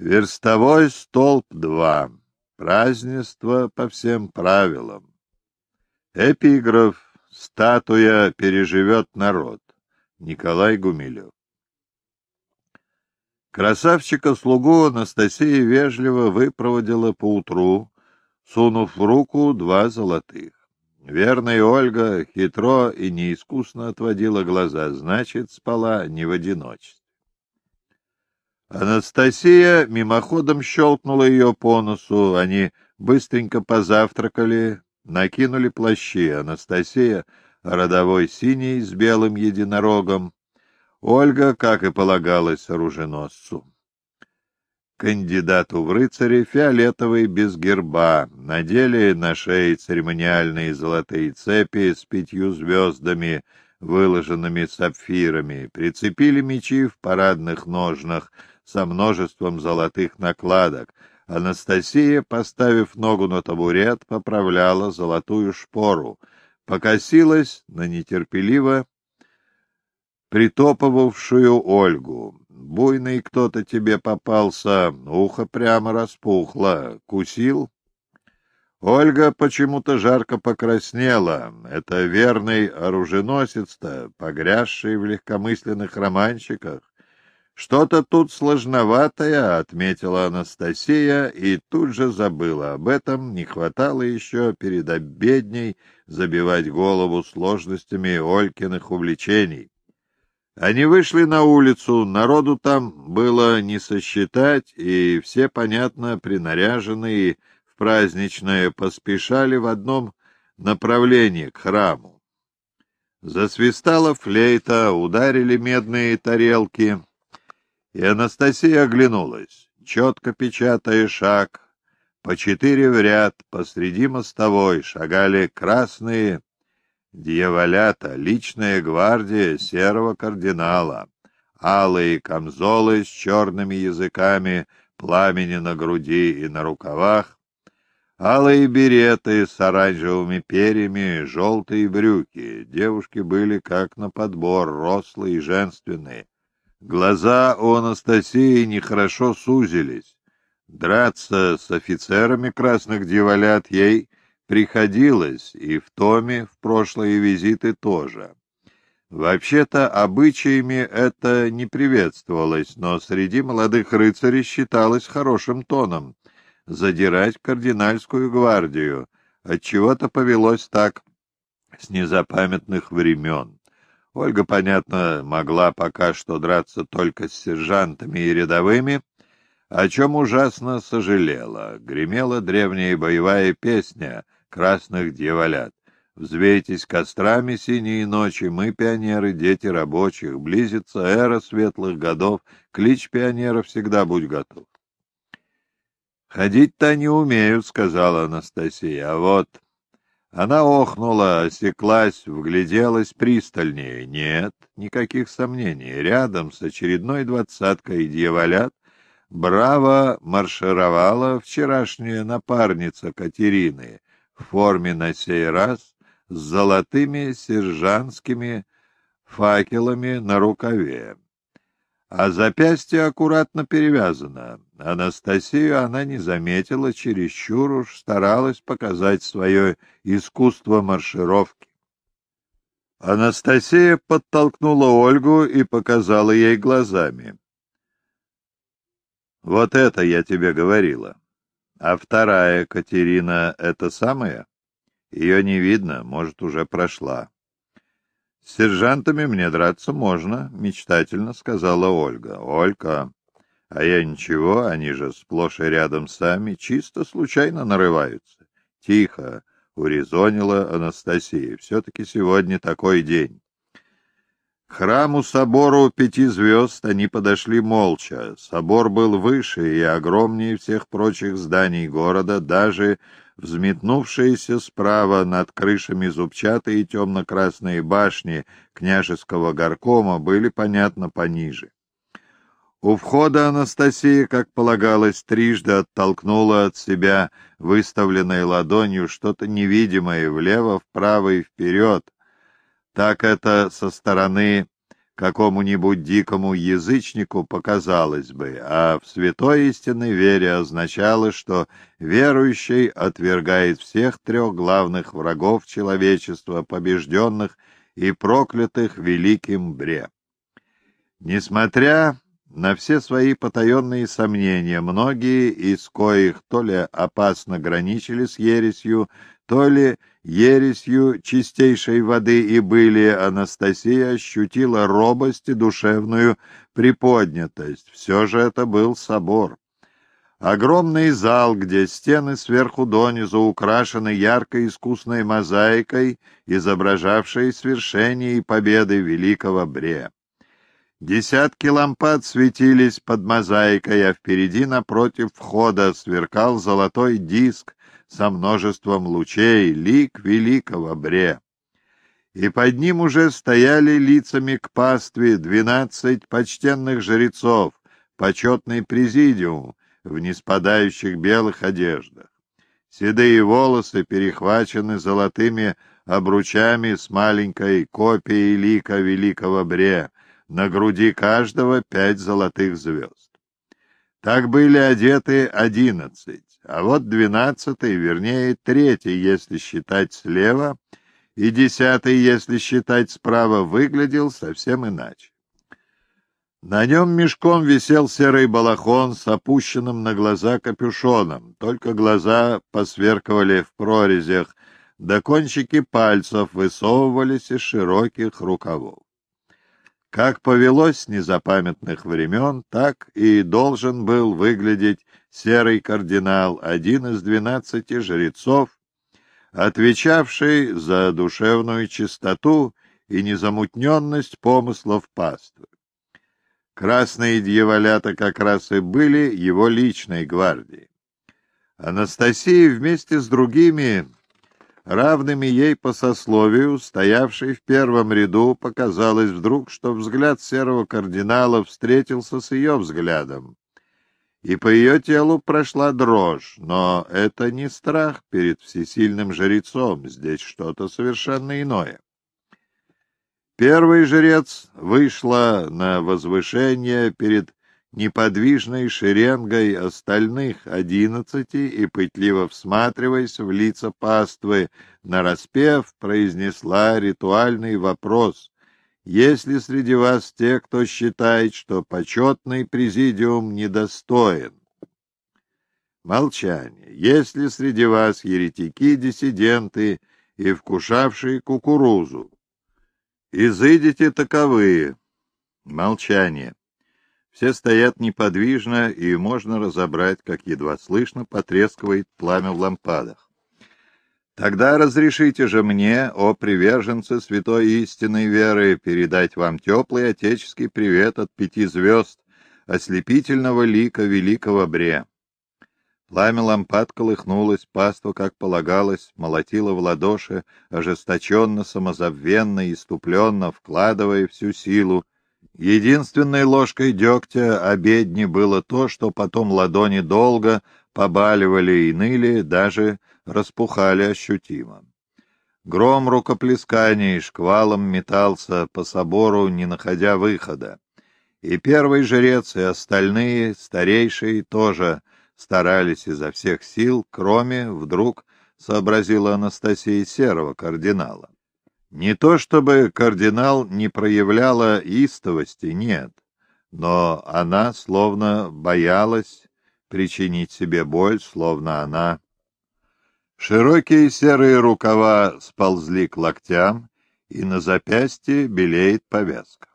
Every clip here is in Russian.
Верстовой столб 2. Празднество по всем правилам. Эпиграф «Статуя переживет народ». Николай Гумилев. Красавчика-слугу Анастасия вежливо выпроводила поутру, сунув в руку два золотых. Верная Ольга хитро и неискусно отводила глаза, значит, спала не в одиночестве. Анастасия мимоходом щелкнула ее по носу, они быстренько позавтракали, накинули плащи. Анастасия родовой синий с белым единорогом, Ольга, как и полагалось оруженосцу. Кандидату в рыцари фиолетовый без герба, надели на шее церемониальные золотые цепи с пятью звездами, выложенными сапфирами, прицепили мечи в парадных ножнах со множеством золотых накладок. Анастасия, поставив ногу на табурет, поправляла золотую шпору, покосилась на нетерпеливо притопывавшую Ольгу. Буйный кто-то тебе попался, ухо прямо распухло. Кусил? Ольга почему-то жарко покраснела. Это верный оруженосец-то, погрязший в легкомысленных романчиках. Что-то тут сложноватое, — отметила Анастасия, и тут же забыла об этом. Не хватало еще перед обедней забивать голову сложностями Олькиных увлечений. Они вышли на улицу, народу там было не сосчитать, и все, понятно, принаряженные в праздничное поспешали в одном направлении, к храму. Засвистала флейта, ударили медные тарелки, и Анастасия оглянулась, четко печатая шаг, по четыре в ряд посреди мостовой шагали красные Дьяволята, личная гвардия серого кардинала, алые камзолы с черными языками, пламени на груди и на рукавах, алые береты с оранжевыми перьями, желтые брюки. Девушки были как на подбор, рослые и женственные. Глаза у Анастасии нехорошо сузились. Драться с офицерами красных дьяволят ей приходилось, и в Томе в прошлые визиты тоже. Вообще-то обычаями это не приветствовалось, но среди молодых рыцарей считалось хорошим тоном задирать кардинальскую гвардию. Отчего-то повелось так с незапамятных времен. Ольга, понятно, могла пока что драться только с сержантами и рядовыми, о чем ужасно сожалела. Гремела древняя боевая песня — красных дьяволят. Взвейтесь кострами синие ночи, мы, пионеры, дети рабочих, близится эра светлых годов, клич пионера всегда будь готов. «Ходить-то не умеют», — сказала Анастасия, — «а вот...» Она охнула, осеклась, вгляделась пристальнее. Нет, никаких сомнений. Рядом с очередной двадцаткой дьяволят браво маршировала вчерашняя напарница Катерины, в форме на сей раз с золотыми сержантскими факелами на рукаве. А запястье аккуратно перевязано. Анастасию она не заметила, чересчур уж старалась показать свое искусство маршировки. Анастасия подтолкнула Ольгу и показала ей глазами. «Вот это я тебе говорила. А вторая Катерина — это самая? Ее не видно, может, уже прошла. Сержантами мне драться можно, — мечтательно сказала Ольга. Олька, а я ничего, они же сплошь и рядом сами, чисто случайно нарываются. Тихо, — урезонила Анастасия, — все-таки сегодня такой день. К храму собору пяти звезд они подошли молча. Собор был выше и огромнее всех прочих зданий города, даже взметнувшиеся справа над крышами зубчатые темно-красные башни княжеского горкома были, понятно, пониже. У входа Анастасия, как полагалось, трижды оттолкнула от себя выставленной ладонью что-то невидимое влево, вправо и вперед, так это со стороны какому-нибудь дикому язычнику показалось бы, а в святой истинной вере означало, что верующий отвергает всех трех главных врагов человечества, побежденных и проклятых великим бре. Несмотря на все свои потаенные сомнения, многие из коих то ли опасно граничили с ересью, то ли ересью чистейшей воды и были, Анастасия ощутила робость и душевную приподнятость. Все же это был собор. Огромный зал, где стены сверху донизу украшены яркой искусной мозаикой, изображавшей свершение и победы великого Бре. Десятки лампад светились под мозаикой, а впереди напротив входа сверкал золотой диск со множеством лучей, лик великого Бре. И под ним уже стояли лицами к пастве двенадцать почтенных жрецов, почетный президиум, в неспадающих белых одеждах. Седые волосы перехвачены золотыми обручами с маленькой копией лика великого Бре, на груди каждого пять золотых звезд. Так были одеты одиннадцать, а вот двенадцатый, вернее третий, если считать слева, и десятый, если считать справа, выглядел совсем иначе. На нем мешком висел серый балахон с опущенным на глаза капюшоном, только глаза посверкивали в прорезях, да кончики пальцев высовывались из широких рукавов. Как повелось с незапамятных времен, так и должен был выглядеть серый кардинал, один из двенадцати жрецов, отвечавший за душевную чистоту и незамутненность помыслов паствы. Красные дьяволята как раз и были его личной гвардией. Анастасия вместе с другими, равными ей по сословию, стоявшей в первом ряду, показалось вдруг, что взгляд серого кардинала встретился с ее взглядом. И по ее телу прошла дрожь, но это не страх перед всесильным жрецом, здесь что-то совершенно иное. Первый жрец вышла на возвышение перед неподвижной шеренгой остальных одиннадцати и, пытливо всматриваясь в лица паствы, нараспев произнесла ритуальный вопрос. «Есть ли среди вас те, кто считает, что почетный президиум недостоин?» Молчание. «Есть ли среди вас еретики-диссиденты и вкушавшие кукурузу?» Изыдите таковые. Молчание. Все стоят неподвижно, и можно разобрать, как едва слышно потрескивает пламя в лампадах. Тогда разрешите же мне, о приверженцы святой истинной веры, передать вам теплый отеческий привет от пяти звезд, ослепительного лика великого Бре. Пламя лампад колыхнулось, паства, как полагалось, молотила в ладоши, ожесточенно, самозабвенно, иступленно, вкладывая всю силу. Единственной ложкой дегтя обедни было то, что потом ладони долго побаливали и ныли, даже распухали ощутимо. Гром рукоплесканий шквалом метался по собору, не находя выхода. И первый жрец, и остальные, старейшие, тоже — старались изо всех сил, кроме, вдруг, сообразила Анастасия Серого, кардинала. Не то чтобы кардинал не проявляла истовости, нет, но она словно боялась причинить себе боль, словно она... Широкие серые рукава сползли к локтям, и на запястье белеет повязка.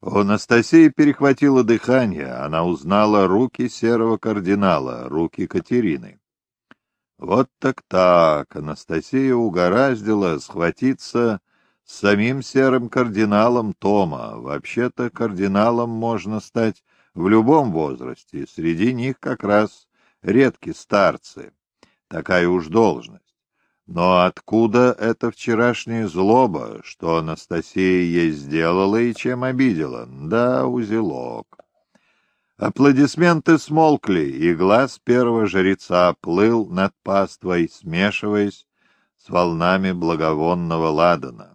У Анастасии перехватило дыхание, она узнала руки серого кардинала, руки Катерины. Вот так-так, Анастасия угораздила схватиться с самим серым кардиналом Тома. Вообще-то кардиналом можно стать в любом возрасте, среди них как раз редкие старцы. Такая уж должность. Но откуда эта вчерашняя злоба, что Анастасия ей сделала и чем обидела? Да, узелок. Аплодисменты смолкли, и глаз первого жреца плыл над паствой, смешиваясь с волнами благовонного ладана.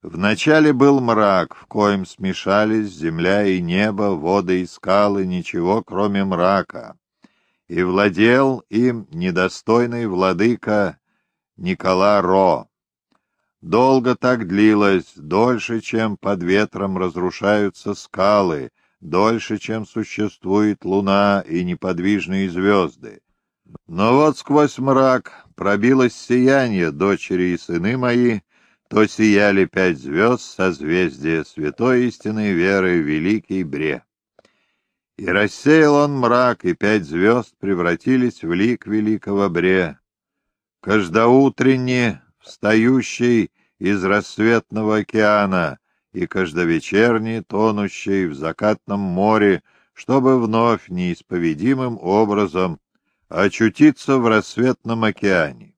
Вначале был мрак, в коем смешались земля и небо, воды и скалы, ничего, кроме мрака. И владел им недостойный владыка Никола Ро. Долго так длилось, дольше, чем под ветром разрушаются скалы, дольше, чем существует луна и неподвижные звезды. Но вот сквозь мрак пробилось сияние дочери и сыны мои, то сияли пять звезд созвездия святой истинной веры Великий Бре. И рассеял он мрак, и пять звезд превратились в лик Великого Бре. Каждоутренне встающий из рассветного океана и каждовечерний, тонущий в закатном море, чтобы вновь неисповедимым образом очутиться в рассветном океане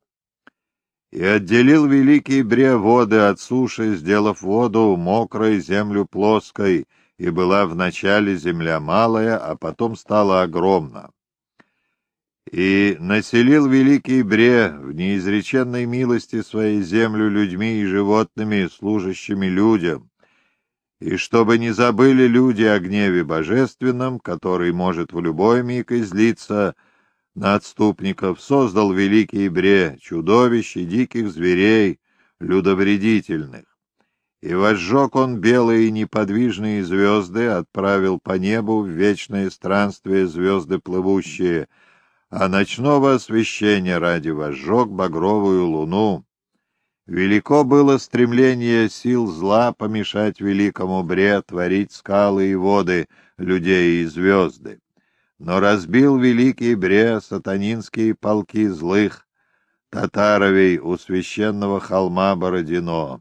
и отделил великий бре воды от суши, сделав воду мокрой, землю плоской, и была вначале земля малая, а потом стала огромна. И населил великий бре в неизреченной милости своей землю людьми и животными, служащими людям, и чтобы не забыли люди о гневе божественном, который может в любой миг излиться, — на отступников, создал великий бре, чудовищ и диких зверей, людовредительных. И возжег он белые неподвижные звезды, отправил по небу в вечное странствие звезды плывущие, а ночного освещения ради возжег багровую луну. Велико было стремление сил зла помешать великому бре творить скалы и воды, людей и звезды но разбил великий Бре сатанинские полки злых татаровей у священного холма Бородино.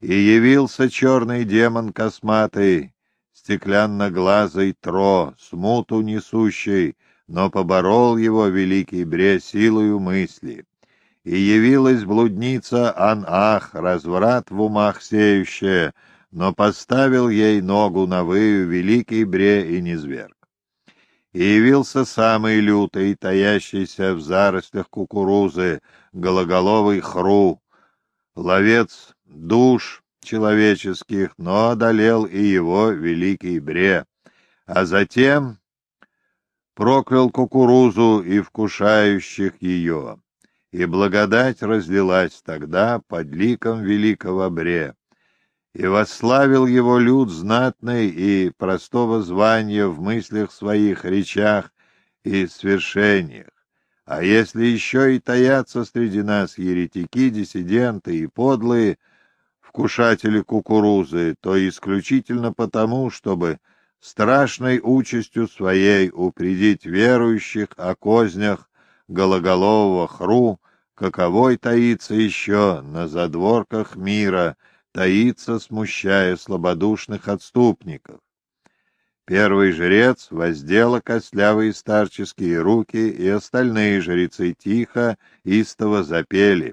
И явился черный демон косматый, стеклянно-глазый Тро, смуту несущий, но поборол его великий Бре силою мысли. И явилась блудница Ан-Ах, разврат в умах сеющая, но поставил ей ногу на выю великий Бре и низверг. И явился самый лютый, таящийся в зарослях кукурузы, гологоловый хру, ловец душ человеческих, но одолел и его великий бре, а затем проклял кукурузу и вкушающих ее, и благодать разлилась тогда под ликом великого бре и восславил его люд знатный и простого звания в мыслях своих, речах и свершениях. А если еще и таятся среди нас еретики, диссиденты и подлые вкушатели кукурузы, то исключительно потому, чтобы страшной участью своей упредить верующих о кознях гологолового хру, каковой таится еще на задворках мира — таится, смущая слабодушных отступников. Первый жрец воздела костлявые старческие руки, и остальные жрецы тихо, истово запели.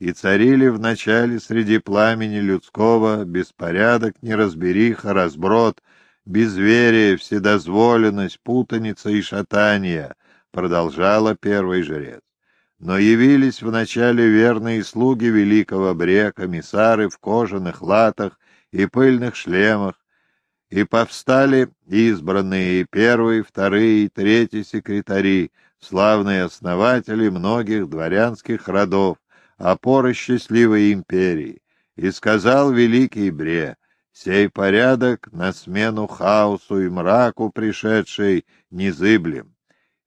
И царили вначале среди пламени людского беспорядок, неразбериха, разброд, безверие, вседозволенность, путаница и шатание, продолжала первый жрец. Но явились вначале верные слуги великого Бре, комиссары в кожаных латах и пыльных шлемах, и повстали избранные первые, вторые и третьи секретари, славные основатели многих дворянских родов, опоры счастливой империи. И сказал великий Бре, сей порядок на смену хаосу и мраку пришедший незыблем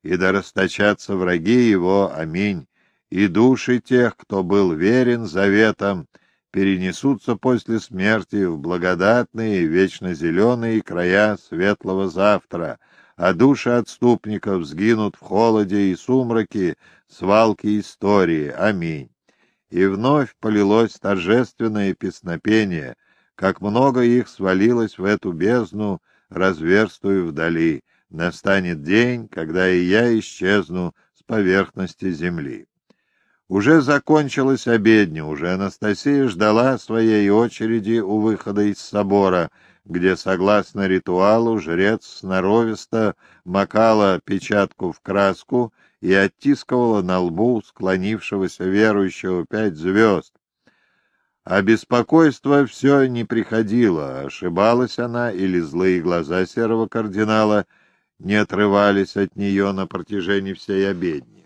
и да расточатся враги его, аминь, и души тех, кто был верен заветам, перенесутся после смерти в благодатные, вечно зеленые края светлого завтра, а души отступников сгинут в холоде и сумраке свалки истории. Аминь. И вновь полилось торжественное песнопение, как много их свалилось в эту бездну, разверстую вдали настанет день, когда и я исчезну с поверхности земли. Уже закончилась обедня, уже Анастасия ждала своей очереди у выхода из собора, где, согласно ритуалу, жрец сноровисто макала печатку в краску и оттискивала на лбу склонившегося верующего пять звезд, А беспокойство все не приходило, ошибалась она, или злые глаза серого кардинала не отрывались от нее на протяжении всей обедни.